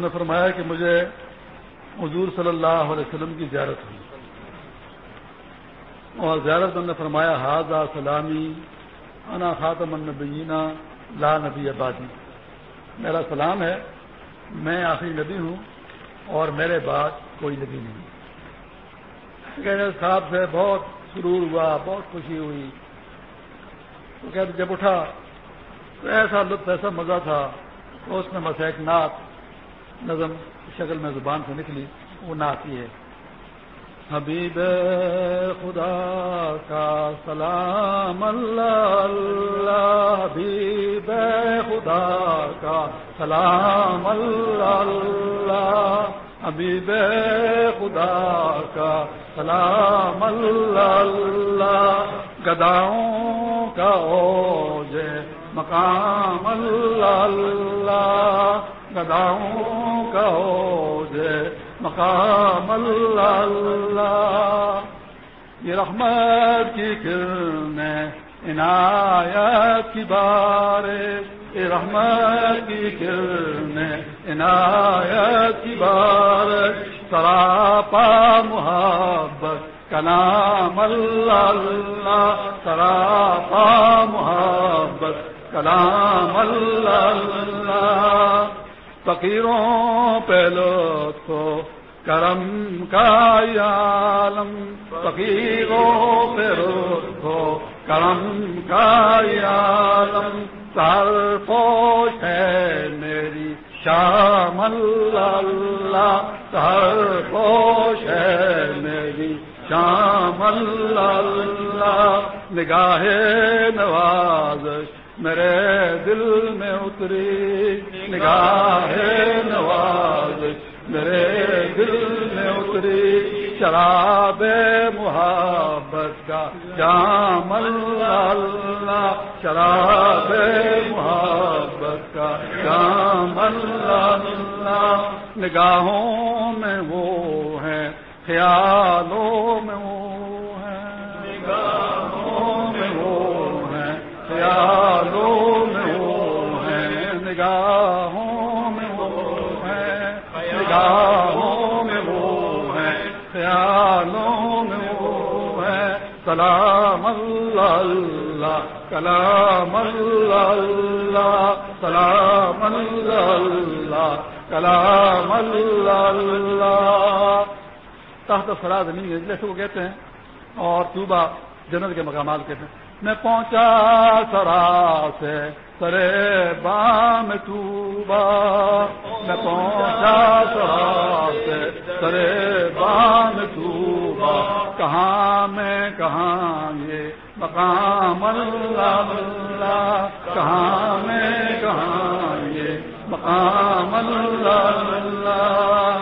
وسلم نے فرمایا کہ مجھے حضور صلی اللہ علیہ وسلم کی زیارت ہوئی۔ اور زیارت نے فرمایا حاضہ سلامی انا خاتم النبینا لا نبی آبادی میرا سلام ہے، میں آخری نبی ہوں اور میرے بعد کوئی نبی نہیں۔ صاحب سے بہت سرور ہوا، بہت خوشی ہوئی۔ تو کہتے، جب اٹھا تو ایسا لطف، ایسا مزہ تھا، تو اس میں بس ایک نعت نظم، شکل میں زبان سے نکلی، وہ نعت ہی ہے۔ حبیب خدا کا سلام اللہ اللہ حبیب خدا کا سلام اللہ اللہ حبیب خدا کا سلام اللہ اللہ۔ گداؤں کا اوج، مقام اللہ اللہ۔ گداؤں کا اوج مقام اللہ اللہ۔ یہ رحمت کی کرنیں عنایت کی بارے یہ رحمت کی کرنیں عنایت کی بار سراپا محبت کلام اللہ اللہ۔ سراپا محبت کلام اللہ اللہ۔ فقیروں پہ لو کرم کا عالم فقیروں پہ لو کرم کا عالم سر پوش ہے میری شام اللہ سر پوش ہے میری شام اللہ۔ نگاہ نوازش میرے دل میں اتری نگاہ نواز، میرے دل میں اتری شراب محبت کا جام اللہ، شراب محبت کا جام اللہ۔ نگاہوں میں وہ ہے خیالوں میں سلام اللہ اللہ کلام اللہ اللہ سلام اللہ اللہ کلام اللہ۔ اللہ تحت سراد نہیں ہے جیسے وہ کہتے ہیں اور صوبہ جنت کے مقامات کہتے ہیں۔ میں پہنچا سرا سے سرے بام توبا میں پہنچا سرا سے سرے بام توبا کہاں میں کہاں یہ مقام اللہ اللہ، کہاں میں کہاں یہ مقام اللہ اللہ۔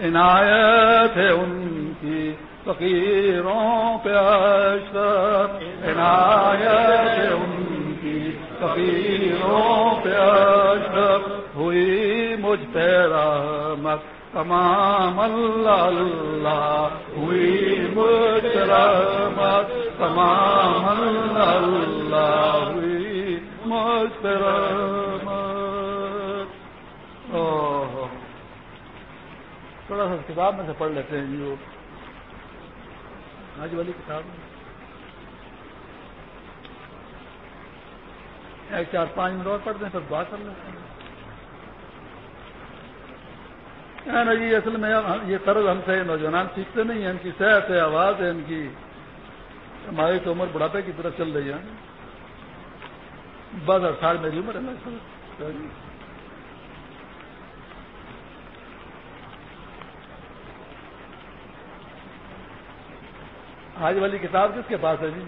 عنایت ہے ان کی فقیروں پہ اشرف۔ عنایت ان کی فقیروں پہ اشرف۔ ہوئی مجھ پہ رحمت تمام اللہ اللہ ہوئی مجھ رحمت تمام اللہ اللہ ہوئی مجھ پہ رحمت تھوڑا سا کتاب میں سے پڑھ لیتے ہیں جو آج والی کتاب ایک چار پانچ منٹ اور پڑھتے ہیں پھر دعا کر لیتے ہیں ہاں جی اصل میں یہ قرض ہم سے نوجوان سیکھتے نہیں ہیں، ان کی صحت ہے، آواز ہے، ان کی ہماری تو عمر بڑھاپے کی طرف چل رہی ہے۔ بس سال میری عمر ہے آج والی کتاب کس کے پاس ہے جی؟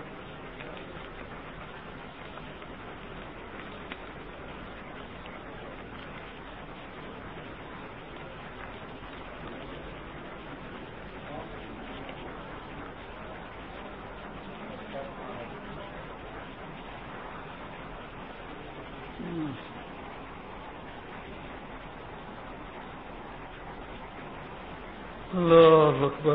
اللہ اکبر۔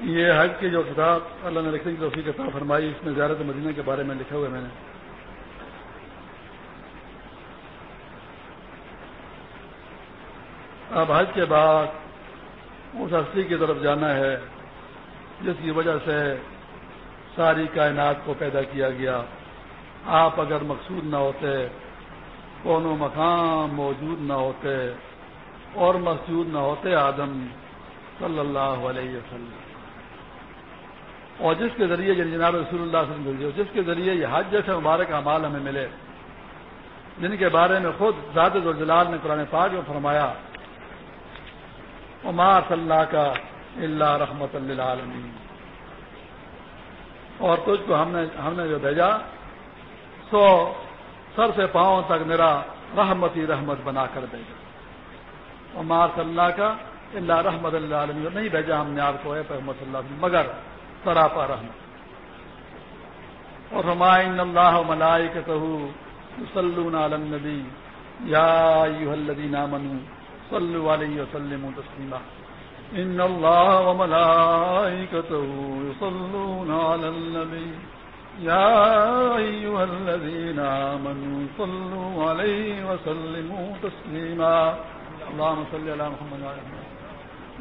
یہ حج کی جو کتاب اللہ نے لکھنے کی توفیق کتاب فرمائی، اس میں زیارت مدینہ کے بارے میں لکھا ہوا میں نے۔ اب حج کے بعد اس ہستی کی طرف جانا ہے، جس کی وجہ سے ساری کائنات کو پیدا کیا گیا۔ آپ اگر مقصود نہ ہوتے کونوں مقام موجود نہ ہوتے، اور مسجود نہ ہوتے آدم صلی اللہ علیہ وسلم۔ اور جس کے ذریعے یعنی جناب رسول اللہ صلی اللہ علیہ وسلم جس کے ذریعے یہ حج جیسے مبارک اعمال ہمیں ملے، جن کے بارے میں خود ذات الجلال نے قرآن پاک میں فرمایا عمار صلی اللہ کا اللہ رحمت اللہ عالمی اور تجھ کو ہم نے ہم نے جو بھیجا، سو سر سے پاؤں تک میرا رحمتی رحمت بنا کر بھیجا عمار صلی اللہ کا اللہ رحمت اللہ عالمی نہیں بھیجا ہم نے آپ کو محمد صلی اللہ علیہ مگر سراپا رحمت۔ اور ہمائن اللہ ملائی کے سلون عالم نبی یا الذین آمنوا صلو علیہ وسلم تسلیما ان اللہ وملائکته يصلون على النبی یا ایوہ الذین آمنوا صلو علیہ وسلم تسلیما اللہم صلی اللہ محمد علیہ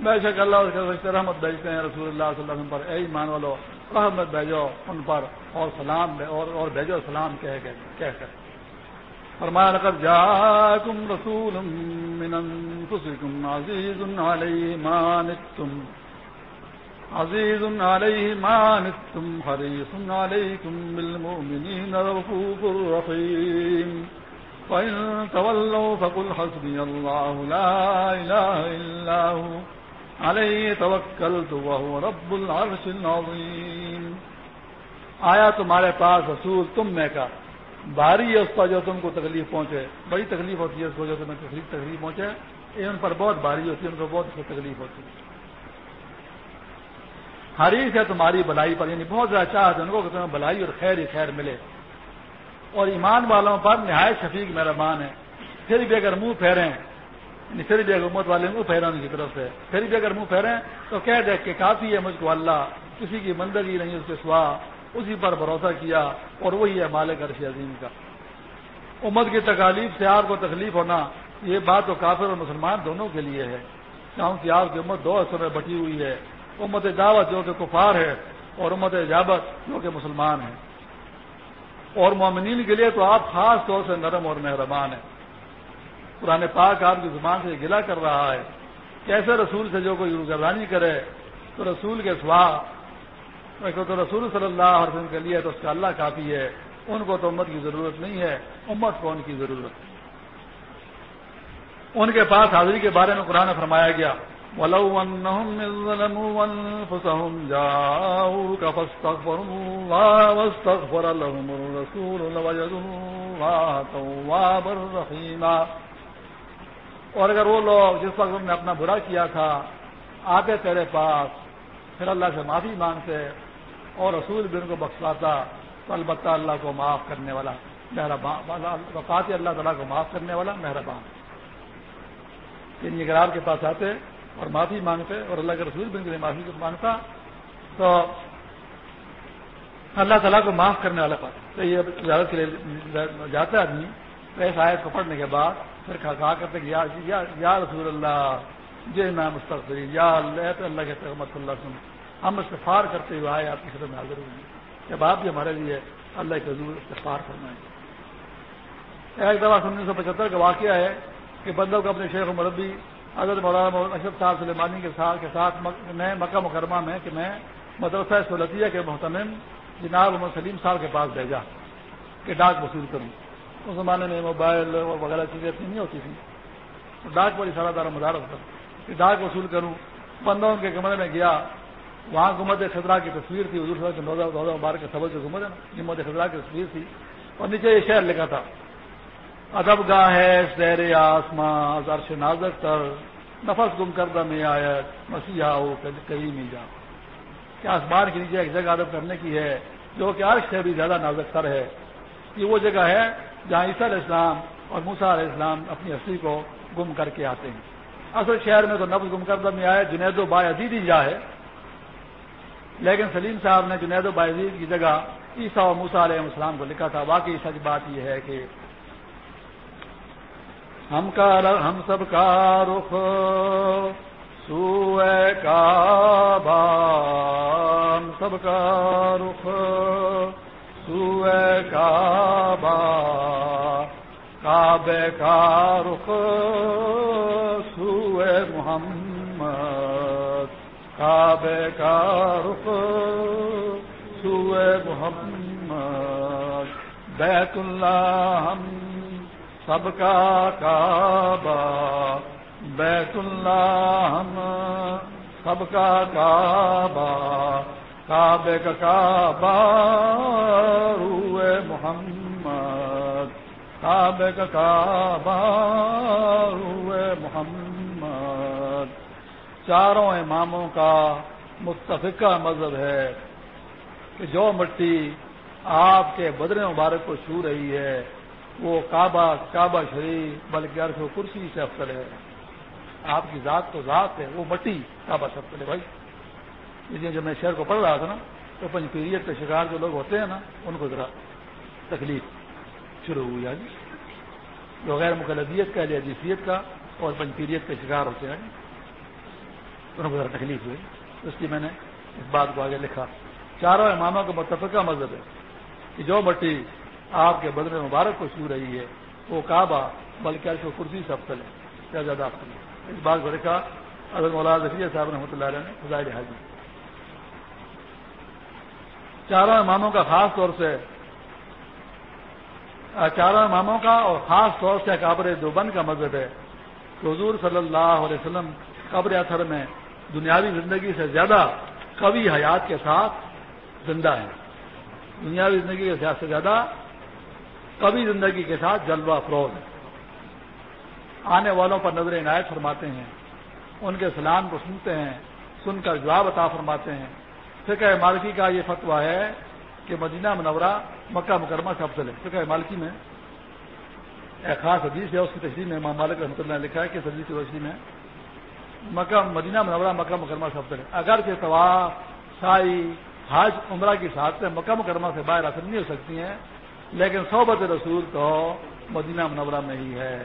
بے شک اللہ کے رحمت بھیجتے ہیں رسول اللہ صلی اللہ علیہ وسلم پر. اے ایمان والو رحمت بھیجو ان پر اور سلام اور, اور بھیجو سلام کہہ کر. فرمایا، لقد جاءكم رسول من انفسكم عزيز عليه ما نتم عزيز عليه ما نتم حريص عليكم بالمؤمنين رفوف رحيم وإن تولوا فقل حسبي الله لا إله إلا هو علیہ توکل تو وہ رب العرش العظیم آیا تمہارے پاس رسول تم میں کا؟ بھاری ہے اس پر جو تم کو تکلیف پہنچے۔ بڑی تکلیف ہوتی ہے اس کو جو تمہیں تکلیف تکلیف پہنچے۔ یہ ان پر بہت بھاری ہوتی ہے، ان کو بہت تکلیف ہوتی ہے۔ حریف ہے تمہاری بلائی پر یعنی بہت زیادہ چاہتے ہیں ان کو کہ تمہیں بلائی اور خیر ہی خیر ملے۔ اور ایمان والوں پر نہایت شفیق مہربان ہے۔ پھر بھی اگر منہ پھیریں یعنی پھر بھی اگر امت والے منہ پھیرانے کی طرف سے، پھر بھی اگر منہ پھیریں تو کہہ دے کہ کافی ہے مجھ کو اللہ، کسی کی مندگی نہیں اس کے سوا۔ اسی پر بھروسہ کیا اور وہی ہے مالک عرش عظیم کا۔ امت کی تکالیف سے آپ کو تکلیف ہونا، یہ بات تو کافر اور مسلمان دونوں کے لیے ہے۔ کیونکہ آپ کی امت دو حصوں میں بٹی ہوئی ہے۔ امت دعوت جو کہ کفار ہے اور امت اجابت جو کہ مسلمان ہے۔ اور مومنین کے لیے تو آپ خاص طور سے نرم اور مہربان ہیں۔ پرانے پاک آپ کی زبان سے گلا کر رہا ہے۔ کیسے رسول سے جو کوئی گردانی کرے، تو رسول کے سوا تو رسول صلی اللہ علیہ وسلم کے لیے تو اس کا اللہ کافی ہے، ان کو تو امت کی ضرورت نہیں ہے، امت کو ان کی ضرورت ہے۔ ان کے پاس حاضری کے بارے میں قرآن فرمایا گیا اور اگر وہ لوگ جس وقت انہوں نے اپنا برا کیا تھا، آتے تیرے پاس، پھر اللہ سے معافی مانگتے اور رسول بھی ان کو بخشواتا، تو البتہ اللہ کو معاف کرنے والا، مہربان، وفات اللہ تعالیٰ کو معاف کرنے والا مہربان۔ یعنی اگر آپ کے پاس آتے اور معافی مانگتے اور اللہ کے رسول بھی ان کے لیے معافی مانگتا، تو اللہ تعالیٰ کو معاف کرنے والا پاتا۔ تو یہ اجازت کے لیے جاتا ہے آدمی، تو اس آیت کو پڑھنے کے بعد پھر کہا کرتے کہ یا رسول اللہ، جے میں مستقبری یا اللہ تو اللہ کے صلی اللہ سن ہم استفار کرتے ہوئے آئے، آپ کی خدمت میں حاضر ہوئی جب آپ بھی ہمارے لیے اللہ کے حضور استفار کرنا ایک دفعہ انیس سو پچہتر کا واقعہ ہے کہ بندوں کو اپنے شیخ و مربی حضرت مولانا اشرف صاحب سلیمانی کے ساتھ کے ساتھ میں مکہ مکرمہ میں کہ میں مدرسہ سولتیہ کے محتمم جناب محمد سلیم صاحب کے پاس بھیجا کہ ڈاک وصول کروں۔ اس زمانے میں موبائل وغیرہ چیزیں اتنی نہیں ہوتی تھیں۔ ڈاک بڑی سارا دار مدارت کر کہ ڈاک وصول کروں۔ بندوں کے کمرے میں گیا۔ وہاں گمت خطرہ کی تصویر تھی، حضور کے دو ہزار بارہ کے سبق جو گمت ہے نا گمت خطرہ کی تصویر تھی۔ اور نیچے یہ شہر لکھا تھا۔ ادب گاہ ہے سیر آسماں عرش نازک تر۔ نفس گم کردہ میں آیا مسیح ہو، کہیں نہیں جا۔ کہ آسمان کے نیچے ایک جگہ ادب کرنے کی ہے، جو کہ عرش سے بھی زیادہ نازک تر ہے۔ یہ وہ جگہ ہے جہاں عیسیٰ علیہ السلام اور موسا علیہ السلام اپنی ہستی کو گم کر کے آتے ہیں۔ اصل شہر میں تو نفس گم کردہ میں آئے جنید و با عزیدی جا ہے۔ لیکن سلیم صاحب نے جنید و باعزید کی جگہ عیسیٰ و موسا علیہ السلام کو لکھا تھا، واقعی سچ بات یہ ہے کہ ہم کا ہم سب کا رخ سو کعبہ، ہم سب کا رخ سو کعبہ، کعبے کا رخ سو محمد۔ کعبے کا رخ سو محمد، بیت اللہ ہم سب کا کعبہ، بیت اللہ ہم سب کا کعبہ، کعبے کا کعبہ، روئے محمد، کعبے کا کعبہ، روئے محمد۔ چاروں اماموں کا متفقہ مذہب ہے کہ جو مٹی آپ کے بدر مبارک کو چھو رہی ہے، وہ کعبہ کعبہ شریف، بلکہ عرش و کرسی سے افسر ہے۔ آپ کی ذات تو ذات ہے، وہ مٹی کعبہ سے افسر ہے بھائی۔ اس لیے جب میں شہر کو پڑھ رہا تھا نا، تو پنجپیریت کے شکار جو لوگ ہوتے ہیں نا، ان کو ذرا تکلیف شروع ہوئی۔ آج جو غیر مقلدیت کا جیسیت کا اور پنجپیریت کے شکار ہوتے ہیں۔ ان کو ذرا تکلیف ہوئی۔ اس لیے میں نے اس بات کو آگے لکھا۔ چاروں اماموں کا متفقہ مذہب ہے کہ جو مٹی آپ کے بدر مبارک کو چھو رہی ہے، وہ کعبہ، بلکہ عرش و کرسی سے افسل ہے کیا زیادہ افسل ہے۔ اس بات کو لکھا اگر مولا ذکیہ صاحب رحمۃ اللہ علیہ نے خزائے حاضی چاروں اماموں کا خاص طور سے چاروں اماموں کا اور خاص طور سے قابر دوبند کا مذہب ہے۔ کہ حضور صلی اللہ علیہ وسلم قبر اثر میں دنیاوی زندگی سے زیادہ قوی حیات کے ساتھ زندہ ہیں۔ دنیاوی زندگی کے سے زیادہ کبھی زندگی کے ساتھ جلوہ افروز آنے والوں پر نظر عنایت فرماتے ہیں۔ ان کے سلام کو سنتے ہیں، سن کر جواب عطا فرماتے ہیں۔ فقہ مالکی کا یہ فتویٰ ہے کہ مدینہ منورہ مکہ مکرمہ سے افضل ہے۔ فقہ مالکی میں ایک خاص حدیث ہے، اس کی تشریح میں امام مالک رحمۃ اللہ نے لکھا ہے کہ حدیث کی روشنی میں مکہ، مدینہ منورہ، مکہ مکرمہ سے افضل ہے۔ اگر کہ طواف، سائی حاج عمرہ کی ساتھ مکہ مکرمہ سے باہر حاصل نہیں ہو سکتی ہیں، لیکن صحبت رسول تو مدینہ منورہ میں ہی ہے۔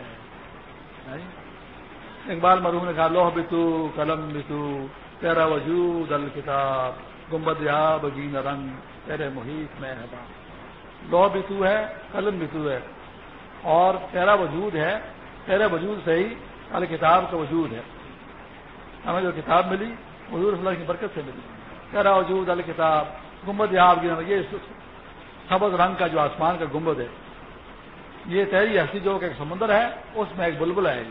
اقبال مرحوم نے کہا لوہ بتو، قلم بتو، تیرا وجود الکتاب گمبد یا بگین رنگ، تیرے محیط میں ہے لوہ بتو ہے، قلم بتو ہے۔ اور تیرا وجود ہے، تیرے وجود سے ہی الکتاب کا وجود ہے۔ ہمیں جو کتاب ملی، حضور صلی اللہ کی برکت سے ملی۔ تیرا وجود الکتاب گمبد یا بگین یہ سبز رنگ کا جو آسمان کا گنبد ہے۔ یہ تیری ہستی جو ایک سمندر ہے، اس میں ایک بلبل ہے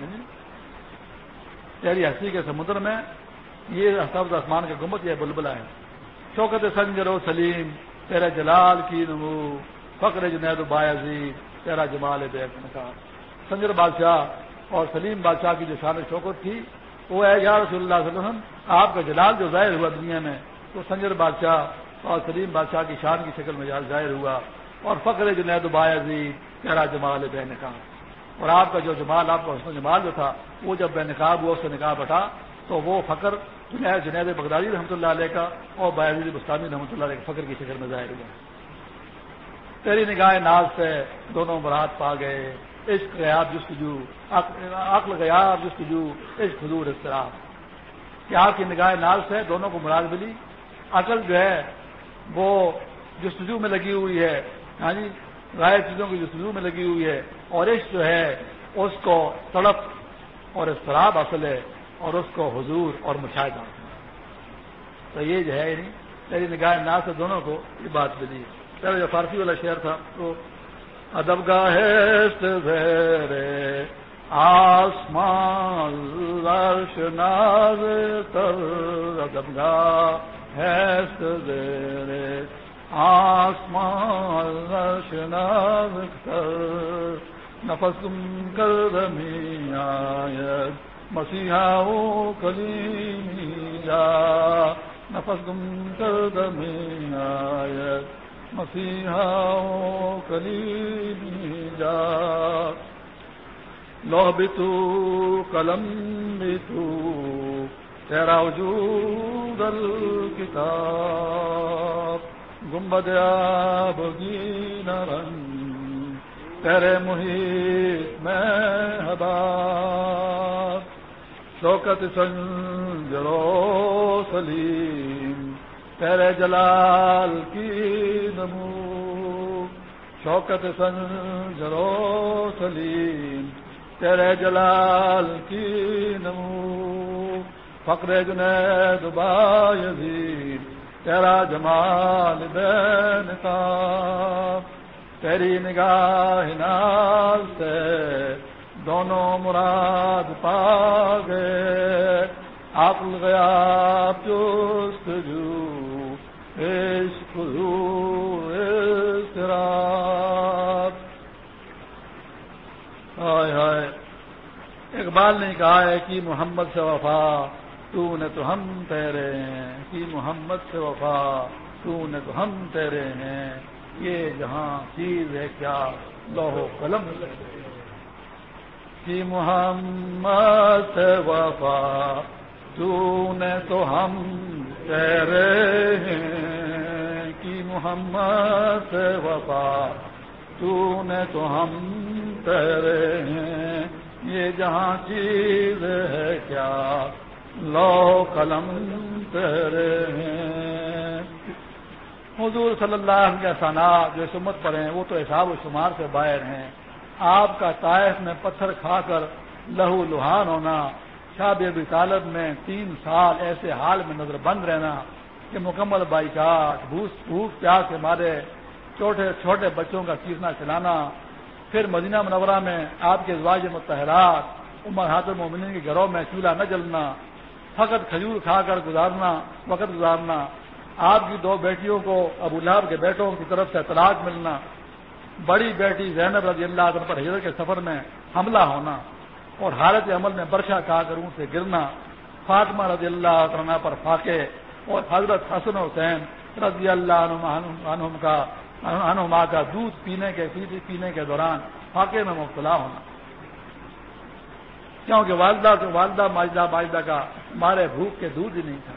یعنی تیری ہستی کے سمندر میں یہ سبز آسمان کا گنبد، یہ بلبلا ہے شوکت سنجر و سلیم تیرا جلال کی نمو، فخر جنید باعزی تیرا جمال بے سنجر بادشاہ اور سلیم بادشاہ کی جو شان شوکت تھی، وہ ہے، یا رسول اللہ صلی اللہ علیہ وسلم، آپ کا جلال جو ظاہر ہوا دنیا میں تو سنجر بادشاہ اور سلیم بادشاہ کی شان کی شکل میں ظاہر ہوا۔ اور فخر جنید باعزی تیرا جمال بے نقاب۔ اور آپ کا جو جمال، آپ کا حسن جمال جو تھا، وہ جب بے نقاب ہوا، اس سے نکاح بٹا تو وہ فخر جنید جنید بغدادی رحمۃ اللہ علیہ کا اور باعزی بستانی رحمۃ اللہ علیہ کے فخر کی شکل میں ظاہر ہوا۔ تیری نگاہ ناز سے دونوں برات پا گئے۔ عشق غیاب جستجو عقل غیاب جستجو عشق، حضور استراب کہ آپ کی نگاہ ناز سے دونوں کو مراد ملی۔ عقل جو ہے، وہ جستجو میں لگی ہوئی ہے ہاں جی غائب چیزوں کی جستجو میں لگی ہوئی ہے، اور عشق جو ہے، اس کو تڑپ اور استراب اصل ہے، اور اس کو حضور اور مشاہدہ تو یہ جو ہے یعنی میری نگاہ نا سے دونوں کو یہ بات ملی پہلے جو فارسی والا شعر تھا، تو ادب گاہ آسمان ناز تر، ادب گاہ ہے سزیرے آسمان شناز کر نفس کر دمی آیت، مسیحا کلی جا۔ نفس گم کر دمی آیت مسیحا کلی جا لو بھی تو قلم بھی تو تیرا وجود الکتاب گنبد آبگین رنگ تیرے محیط میں حباب، شوکت سنجرو سلیم تیرے جلال کی نمو، شوکت سنجرو سلیم تیرے جلال کی نمو، فقر جنید یزید تیرا جمال بے نتاب تیری نگاہ نال سے دونوں مراد پا گئے عقل گیا چست جو عشق ہائے ہائے۔ اقبال نے کہا ہے کہ محمد سے وفا، تو نے تو ہم تیرے ہیں۔ کہ محمد سے وفا، تو نے تو ہم تیرے ہیں۔ یہ جہاں چیز ہے کیا؟ لوہو قلم۔ کہ محمد سے وفا، تو نے تو ہم تیرے ہیں کہ محمد سے وفا تو نے تو ہم تیرے ہیں، یہ جہاں چیز ہے کیا؟ لو قلم تیرے ہیں۔ حضور صلی اللہ علیہ کے ثنا جو سمت پر ہیں، وہ تو حساب و شمار سے باہر ہیں۔ آپ کا طائف میں پتھر کھا کر لہو لہان ہونا شاب ابی طالب میں تین سال ایسے حال میں نظر بند رہنا کہ مکمل بائیکاٹ بھوس، بھوک، پیاس کے مارے چھوٹے چھوٹے بچوں کا چیزنا چلانا، پھر مدینہ منورہ میں آپ کے ازواج متحرات، عمر حاضر مومن کے گھروں میں چولہا نہ جلنا، فقط کھجور کھا کر گزارنا، وقت گزارنا، آپ کی دو بیٹیوں کو ابو لہب کے بیٹوں کی طرف سے طلاق ملنا، بڑی بیٹی زینب رضی اللہ عنہ پر حضرت کے سفر میں حملہ ہونا۔ اور حالت عمل میں برشا کھا کر اون سے گرنا، فاطمہ رضی اللہ عنہ پر فاقے، اور حضرت حسن حسین رضی اللہ عنہ کا انما کا دودھ پینے کے پینے کے دوران فاقے میں مبتلا ہونا۔ کیونکہ والدہ والدہ ماجدہ ماجدہ کا مارے بھوک کے دودھ ہی نہیں تھا۔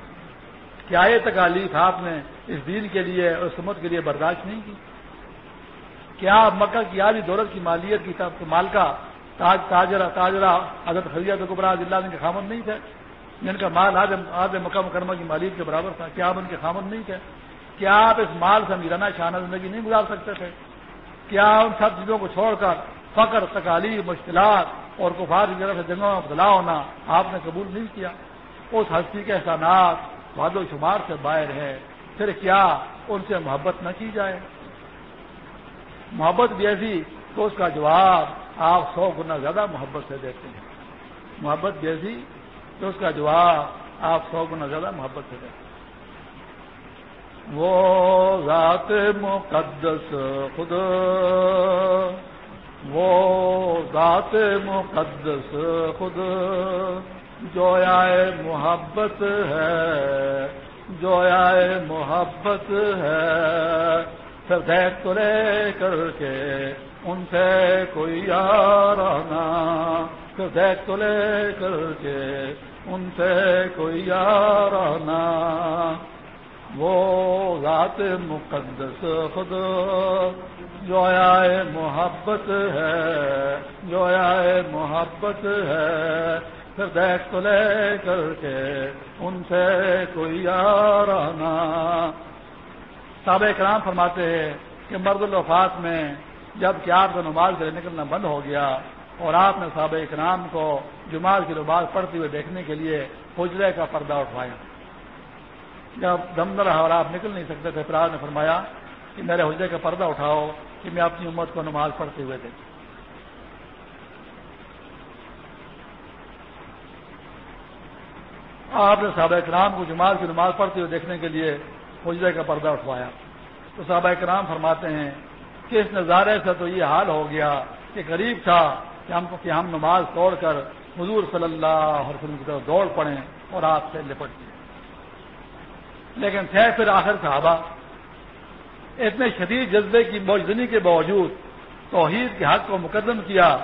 کیا یہ تکالیف آپ نے اس دین کے لیے اور سمت کے لیے برداشت نہیں کی؟ کیا آپ مکہ کی آدھی دولت کی مالیت کی مالکہ تاج تاجرہ تاجرہ حضرت حضرت گبراہ اللہ کے خامن نہیں تھے۔ جن کا مال آدھے مکہ مکرمہ کی مالیت کے برابر تھا۔ کیا آپ ان کے خامن نہیں تھے؟ کیا آپ اس مال سے میرانا شانہ زندگی نہیں گزار سکتے تھے؟ کیا ان سب چیزوں کو چھوڑ کر فقر، تکالیف، مشکلات اور کفار کی طرف سے جنگوں میں بدلا ہونا آپ نے قبول نہیں کیا؟ اس ہستی کے احسانات واد و شمار سے باہر ہے پھر کیا ان سے محبت نہ کی جائے؟ محبت بھی ایسی تو اس کا جواب آپ سو گنا زیادہ محبت سے دیتے ہیں۔ محبت بھی ایسی تو اس کا جواب آپ سو گنا زیادہ محبت سے دیتے ہیں۔ وہ ذات مقدس خود وہ ذات مقدس خود جو آئے محبت ہے، جو آئے محبت ہے پھر دیکھ تو لے کر کے ان سے کوئی آنا پھر دیکھ تو لے کر کے ان سے کوئی آنا وہ ذات مقدس خود جو آیا محبت ہے، جو آیا محبت ہے پھر دیکھ تو لے کر کے ان سے کوئی آنا صحابہ کرام فرماتے ہیں کہ مرد الوفات میں جبکہ آپ کا نماز سے نکلنا بند ہو گیا اور آپ نے صحابہ کرام کو جماعت کی نماز پڑھتے ہوئے دیکھنے کے لیے حجرے کا پردہ اٹھوایا۔ جب دم رہا اور آپ نکل نہیں سکتے تھے، پھر نے فرمایا کہ میرے حجرے کا پردہ اٹھاؤ کہ میں اپنی امت کو نماز پڑھتے ہوئے دیکھ آپ نے صحابہ کرام کو جماعت کی نماز پڑھتے ہوئے دیکھنے کے لیے حجرے کا پردہ اٹھوایا۔ تو صحابہ کرام فرماتے ہیں کہ اس نظارے سے تو یہ حال ہو گیا کہ غریب تھا کہ ہم کہ ہم نماز توڑ کر حضور صلی اللہ علیہ وسلم کی طرف دوڑ پڑیں اور آپ سے لپٹ گئے۔ لیکن تھے پھر آخر صحابہ۔ اتنے شدید جذبے کی موجودنی کے باوجود توحید کے حق کو مقدم کیا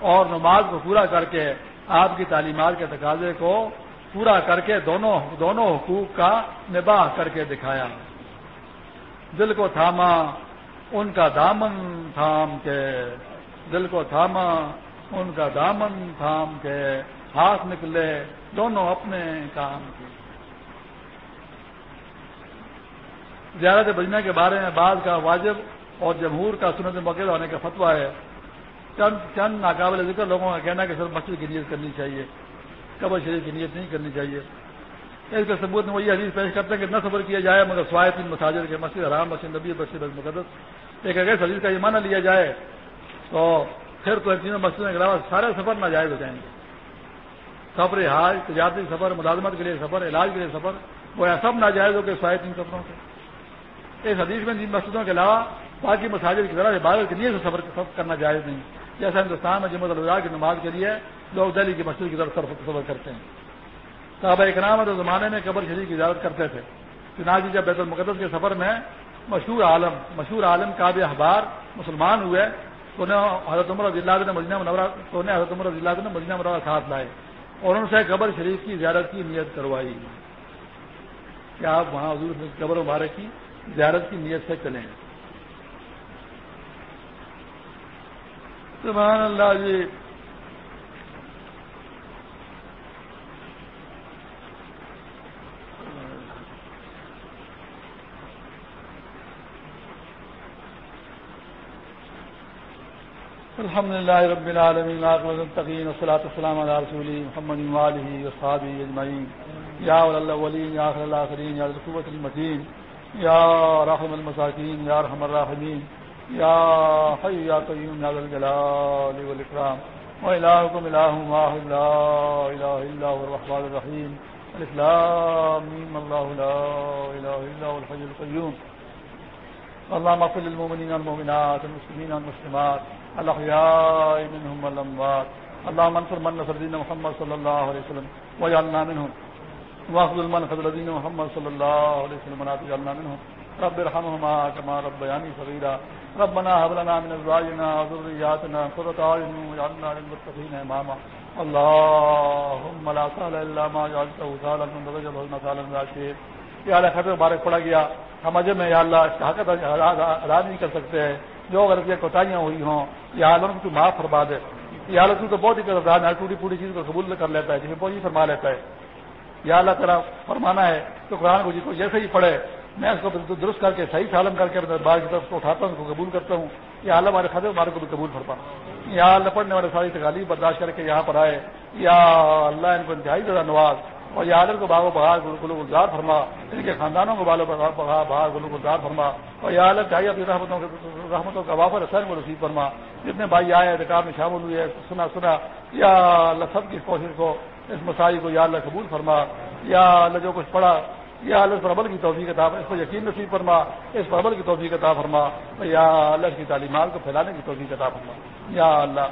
اور نماز کو پورا کر کے آپ کی تعلیمات کے تقاضے کو پورا کر کے دونوں دونوں حقوق کا نباہ کر کے دکھایا۔ دل کو تھاما، ان کا دامن تھام کے۔ دل کو تھاما، ان کا دامن تھام کے۔ ہاتھ نکلے، دونوں اپنے کام کی زیارت بجنے کے بارے میں بعض کا واجب اور جمہور کا سنت موقع ہونے کا فتویٰ ہے۔ چند چند ناقابل ذکر لوگوں کا کہنا ہے کہ سر مسجد کی نیت کرنی چاہیے۔ قبر شریف کی نیت نہیں کرنی چاہیے۔ اس کے ثبوت میں وہی حدیث پیش کرتے ہیں کہ نہ صبر کیا جائے مگر سوائے تین مساجد کے مسجد حرام، مسجد نبی، مسجد مقدس۔ ایک اگر حدیث کا یہ معنی لیا جائے تو پھر تو تینوں مسجدوں کے علاوہ سارے سفر ناجائز ہو جائیں گے۔ سفر حاج تجارتی سفر، ملازمت کے لیے سفر، علاج کے لیے سفر، وہ سب ناجائز ہو کے سوائے تین سفروں کے۔ اس حدیث میں تین مسجدوں کے علاوہ باقی مساجد کی طرح عبادت کے لیے سے سفر کرنا جائز نہیں۔ جیسا ہندوستان میں جمع الوداع کی نماز کے لیے لوگ دہلی کی مسجد کی طرف سفر کرتے ہیں۔ صحابہ اکرام اور زمانے میں قبر شریف کی اجازت کرتے تھے۔ چنانچہ جب بیت المقدس کے سفر میں مشہور عالم مشہور عالم کاب اخبار مسلمان ہوئے، تو انہیں حضرت عمر رضی اللہ نے مجینہ منورہ، تو انہیں حضرت عمر رضی اللہ نے مجینہ منورہ ساتھ لائے اور ان سے قبر شریف کی زیارت کی نیت کروائی۔ کہ آپ وہاں حضور قبر مبارک کی زیارت کی نیت سے چلیں۔ سبحان اللہ جی۔ الحمد لله رب العالمين والمتقين والصلاه والسلام على رسول محمد واله وصحبه اجمعين يا اول الاولين يا اخر الاخرين يا ذو القوه المتين. يا رحم المساكين، يا ارحم الراحمين. يا حي، يا قيوم، يا ذا الجلال والاكرام والهكم اله واحد، لا اله الا هو الرحمن الرحيم. الاسلام الله، لا اله الا هو الحي القيوم. اللهم اغفر للمؤمنين والمؤمنات والمسلمين والمسلمات. الاحياء منهم والاموات اللهم انصر من نصر دين محمد صلى الله عليه وسلم واجعلنا منهم. واخذل من خذل دين محمد صلى الله عليه وسلم ولا منهم. رب ارحمهما كما ربياني صغيرا. ربنا هب لنا من ازواجنا وذرياتنا قرة اعين واجعلنا للمتقين اماما اللهم لا سهل الا ما جعلته سهلا من تجعله المسالا من شيء یا اللہ خطر مبارک پڑا گیا. ہم اجب میں یا اللہ حقت ادا نہیں کر سکتے. ہیں جو غلطیاں کوتاہیاں ہوئی ہوں یا عالم کو معاف فرما دے۔ یہ حالت تو بہت ہی قدردان ہے۔ ٹوٹی پوری چیز کو قبول کر لیتا ہے، جسے بہت ہی فرما لیتا ہے۔ یا اللہ تعالیٰ فرمانا ہے تو قرآن کو جس کو جیسے ہی پڑھے، میں اس کو درست کر کے، صحیح سالم کر کے بار کی طرف کو اٹھاتا ہوں، اس کو قبول کرتا ہوں۔ یا اللہ ہمارے خدے ہمارے کو بھی قبول فرما۔ یا اللہ پڑھنے والے ساری تکالیف برداشت کر کے یہاں پر آئے۔ یا اللہ، ان کو انتہائی زیادہ نواز۔ اور یہ عالم کو باغ و بہار گلو گلزار فرما۔ ان کے خاندانوں کو بالو بہار گلو گلزار فرما۔ اور یہ عالم چاہیے اپنی رحمتوں رحمتوں کا وافر حسین کو رسید فرما۔ جتنے بھائی آئے ادھکار میں شامل ہوئے سنا سنا۔ یا اللہ سب کی کوشش کو، اس مسائی کو یا اللہ قبول فرما۔ یا اللہ جو کچھ پڑھا، یا اللہ پر عمل کی توفیق کتاب اس کو یقین نصیب فرما۔ اس پر عمل کی توفیق کتاب فرما۔ یا اللہ کی تعلیمات کو پھیلانے کی توفیق کتاب فرما۔ یا اللہ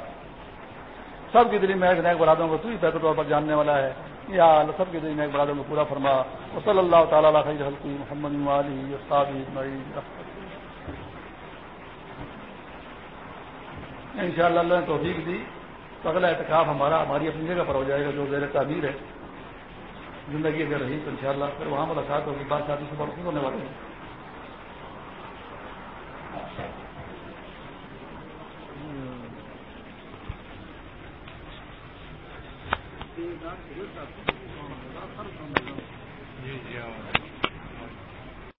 سب کی دلی میں ایک نئے برادوں کو تو ہی بہتر طور پر جاننے والا ہے۔ یا اللہ سب کی میں ایک برادوں کو پورا فرما۔ صلی اللہ تعالیٰ خیر حلقی محمد والی ان شاء اللہ اللہ نے توفیق دی۔ تو اگلا اعتکاف ہمارا، ہماری اپنی جگہ پر ہو جائے گا جو زیر تعبیر ہے۔ زندگی اگر رہی تو ان شاء اللہ پھر وہاں ملاقات ہوگی، بات شادی سے بڑھ ہونے والے ہیں جی جی